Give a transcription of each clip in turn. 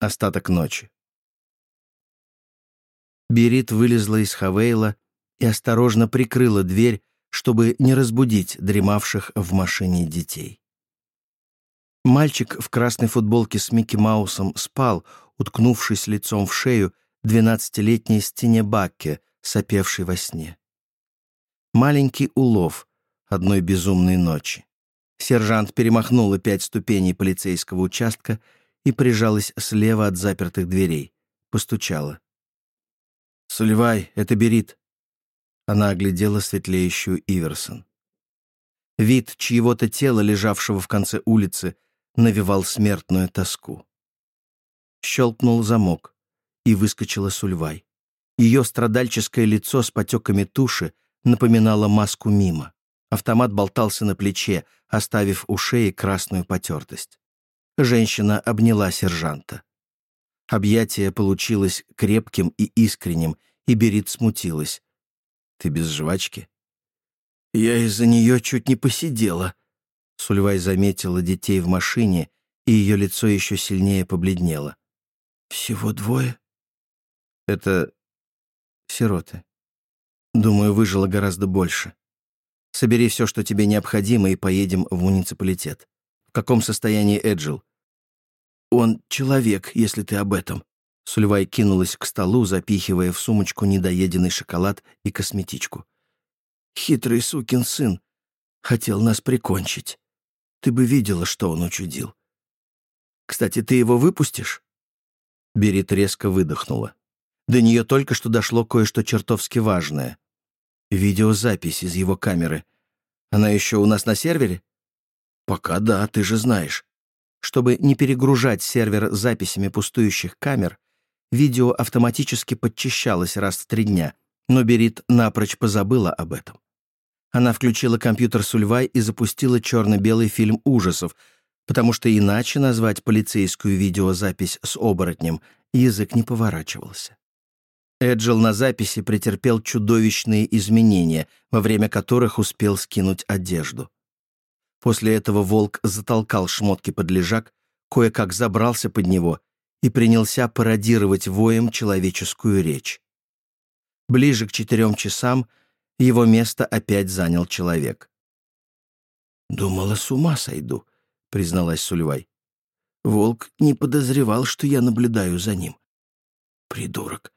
Остаток ночи. Берит вылезла из Хавейла и осторожно прикрыла дверь, чтобы не разбудить дремавших в машине детей. Мальчик в красной футболке с Микки Маусом спал, уткнувшись лицом в шею двенадцатилетней Стене Бакке, сопевшей во сне. Маленький улов одной безумной ночи. Сержант перемахнула пять ступеней полицейского участка и прижалась слева от запертых дверей. Постучала. «Сулевай, это Берит». Она оглядела светлеющую Иверсон. Вид чьего-то тела, лежавшего в конце улицы, навевал смертную тоску. Щелкнул замок, и выскочила Сульвай. Ее страдальческое лицо с потеками туши напоминало маску мимо. Автомат болтался на плече, оставив у шеи красную потертость. Женщина обняла сержанта. Объятие получилось крепким и искренним, и Берит смутилась. «Ты без жвачки?» «Я из-за нее чуть не посидела». Сульвай заметила детей в машине, и ее лицо еще сильнее побледнело. «Всего двое?» «Это сироты. Думаю, выжило гораздо больше. Собери все, что тебе необходимо, и поедем в муниципалитет. В каком состоянии Эджил? Он человек, если ты об этом. Сульвай кинулась к столу, запихивая в сумочку недоеденный шоколад и косметичку. Хитрый сукин сын. Хотел нас прикончить. Ты бы видела, что он учудил. Кстати, ты его выпустишь? Берит резко выдохнула. До нее только что дошло кое-что чертовски важное. Видеозапись из его камеры. Она еще у нас на сервере? Пока да, ты же знаешь. Чтобы не перегружать сервер записями пустующих камер, видео автоматически подчищалось раз в три дня, но Берит напрочь позабыла об этом. Она включила компьютер Сульвай и запустила черно-белый фильм ужасов, потому что иначе назвать полицейскую видеозапись с оборотнем язык не поворачивался. Эджил на записи претерпел чудовищные изменения, во время которых успел скинуть одежду. После этого волк затолкал шмотки под лежак, кое-как забрался под него и принялся пародировать воем человеческую речь. Ближе к четырем часам его место опять занял человек. «Думала, с ума сойду», — призналась Сульвай. «Волк не подозревал, что я наблюдаю за ним. Придурок.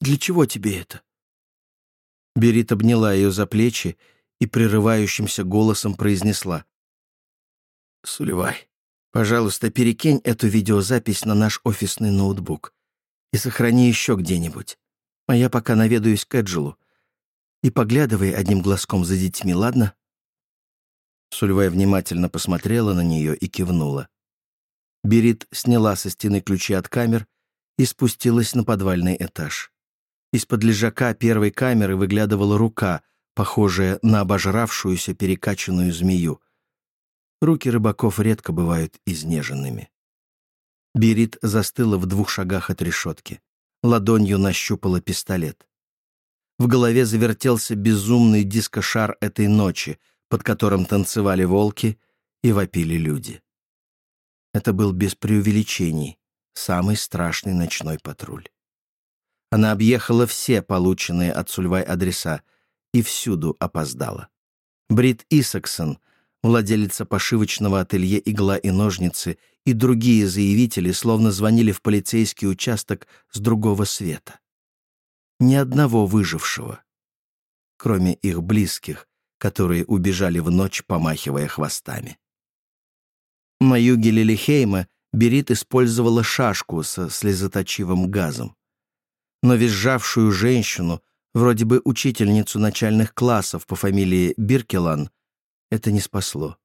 Для чего тебе это?» Берит обняла ее за плечи и прерывающимся голосом произнесла. «Сулевай, пожалуйста, перекинь эту видеозапись на наш офисный ноутбук и сохрани еще где-нибудь. А я пока наведаюсь к Эджилу. И поглядывай одним глазком за детьми, ладно?» Сульвай внимательно посмотрела на нее и кивнула. Берит сняла со стены ключи от камер и спустилась на подвальный этаж. Из-под лежака первой камеры выглядывала рука, похожая на обожравшуюся перекачанную змею. Руки рыбаков редко бывают изнеженными. Берит застыла в двух шагах от решетки. Ладонью нащупала пистолет. В голове завертелся безумный дискошар этой ночи, под которым танцевали волки и вопили люди. Это был без преувеличений самый страшный ночной патруль. Она объехала все полученные от Сульвай адреса и всюду опоздала. Брит Исаксон, владелица пошивочного ателье «Игла и ножницы» и другие заявители словно звонили в полицейский участок с другого света. Ни одного выжившего, кроме их близких, которые убежали в ночь, помахивая хвостами. На юге Лилихейма Берит использовала шашку со слезоточивым газом но визжавшую женщину, вроде бы учительницу начальных классов по фамилии Биркелан, это не спасло.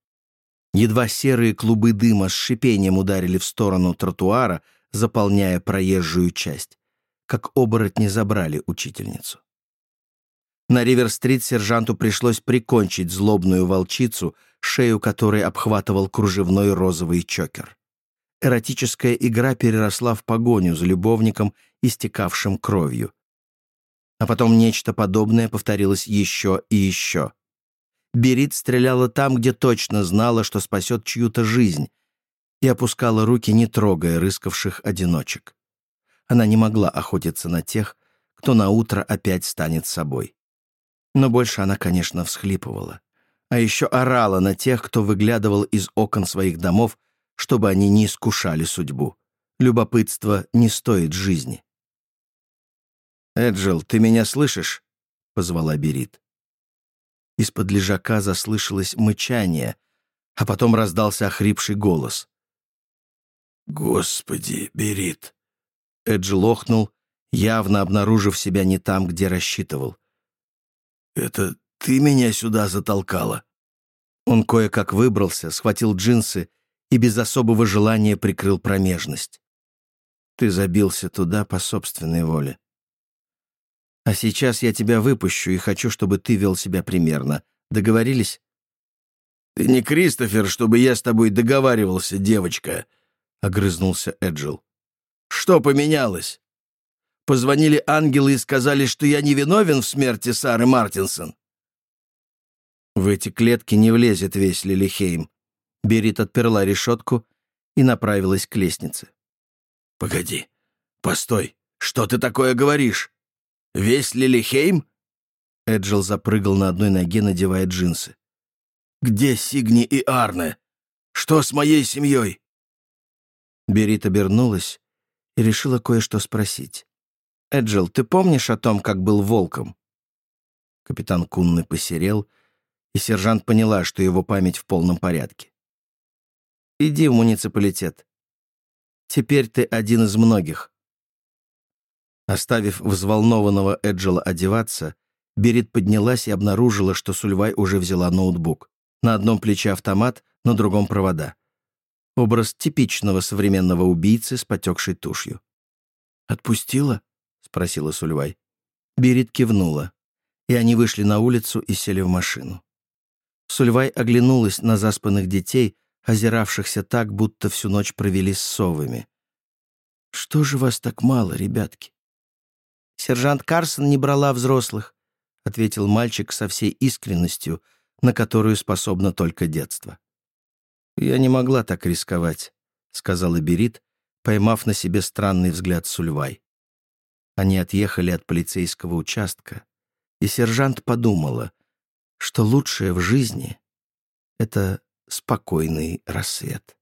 Едва серые клубы дыма с шипением ударили в сторону тротуара, заполняя проезжую часть, как оборотни забрали учительницу. На Ривер-стрит сержанту пришлось прикончить злобную волчицу, шею которой обхватывал кружевной розовый чокер эротическая игра переросла в погоню за любовником, истекавшим кровью. А потом нечто подобное повторилось еще и еще. Берит стреляла там, где точно знала, что спасет чью-то жизнь. и опускала руки, не трогая рыскавших одиночек. Она не могла охотиться на тех, кто на утро опять станет собой. Но больше она, конечно, всхлипывала. А еще орала на тех, кто выглядывал из окон своих домов, чтобы они не искушали судьбу. Любопытство не стоит жизни. «Эджил, ты меня слышишь?» — позвала Берит. Из-под лежака заслышалось мычание, а потом раздался охрипший голос. «Господи, Берит!» Эдж лохнул, явно обнаружив себя не там, где рассчитывал. «Это ты меня сюда затолкала?» Он кое-как выбрался, схватил джинсы и без особого желания прикрыл промежность. Ты забился туда по собственной воле. А сейчас я тебя выпущу и хочу, чтобы ты вел себя примерно. Договорились? Ты не Кристофер, чтобы я с тобой договаривался, девочка, — огрызнулся Эджил. Что поменялось? Позвонили ангелы и сказали, что я не виновен в смерти Сары Мартинсон. В эти клетки не влезет весь Лилихейм. Берит отперла решетку и направилась к лестнице. «Погоди, постой, что ты такое говоришь? Весь Лилихейм?» Эджил запрыгал на одной ноге, надевая джинсы. «Где Сигни и Арне? Что с моей семьей?» Берит обернулась и решила кое-что спросить. «Эджил, ты помнишь о том, как был волком?» Капитан Кунны посерел, и сержант поняла, что его память в полном порядке. «Иди в муниципалитет. Теперь ты один из многих». Оставив взволнованного Эджела одеваться, Берит поднялась и обнаружила, что Сульвай уже взяла ноутбук. На одном плече автомат, на другом провода. Образ типичного современного убийцы с потекшей тушью. «Отпустила?» — спросила Сульвай. Берит кивнула, и они вышли на улицу и сели в машину. Сульвай оглянулась на заспанных детей, озиравшихся так, будто всю ночь провели с совами. «Что же вас так мало, ребятки?» «Сержант Карсон не брала взрослых», — ответил мальчик со всей искренностью, на которую способно только детство. «Я не могла так рисковать», — сказала Берит, поймав на себе странный взгляд Сульвай. Они отъехали от полицейского участка, и сержант подумала, что лучшее в жизни — это спокойный рассвет.